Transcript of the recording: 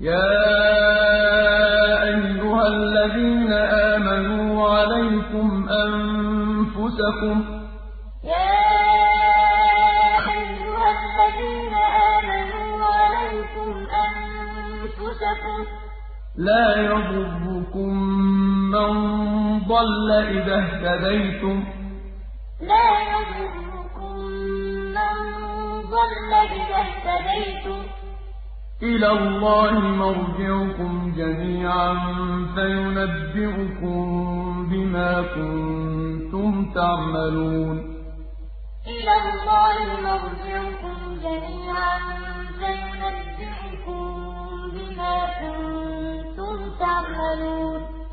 يَا أَيُّهَا الَّذِينَ آمَنُوا عَلَيْكُمْ أَنفُسَكُمْ ۖ لَا يَضُرُّكُم مَّن ضَلَّ إِذَا اهْتَدَيْتُمْ ۚ. إِلَى اللَّهِ مَرْجِعُكُمْ جَمِيعًا فَيُنَبِّئُكُم بِمَا كُنتُمْ تَعْمَلُونَ. يَا أَيُّهَا الَّذِينَ